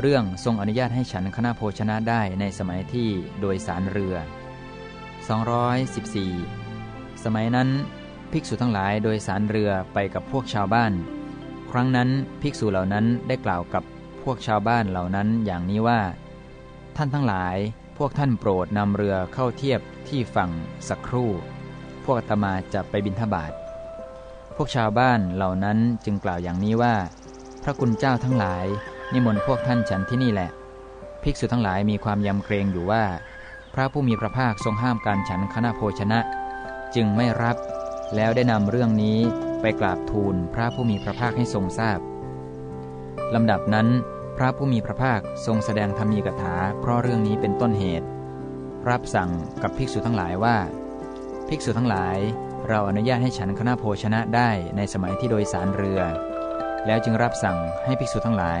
เรื่องทรงอนุญาตให้ฉันคณะโภชนะได้ในสมัยที่โดยสารเรือ 214 สมัยนั้นภิกษุทั้งหลายโดยสารเรือไปกับพวกชาวบ้าน ครั้งนั้นภิกษุเหล่านั้นได้กล่าวกับพวกชาวบ้านเหล่านั้นอย่างนี้ว่า ท่านทั้งหลายพวกท่านโปรดนำเรือเข้าเทียบที่ฝั่งสักครู่ พวกอาตมาจะไปบินทบาทพวกชาวบ้านเหล่านั้นจึงกล่าวอย่างนี้ว่า พระคุณเจ้าทั้งหลาย นิมนต์พวกท่านฉันที่นี่แหละ ภิกษุทั้งหลายมีความยำเกรงอยู่ว่า พระผู้มีพระภาคทรงห้ามการฉันคณะโภชนะ จึงไม่รับ แล้วได้นำเรื่องนี้ไปกราบทูลพระผู้มีพระภาคให้ทรงทราบลำดับนั้น พระผู้มีพระภาคทรงแสดงธรรมีกถา เพราะเรื่องนี้เป็นต้นเหตุ รับสั่งกับภิกษุทั้งหลายว่า ภิกษุทั้งหลาย เราอนุญาตให้ฉันคณะโภชนะได้ในสมัยที่โดยสารเรือ แล้วจึงรับสั่งให้ภิกษุทั้งหลาย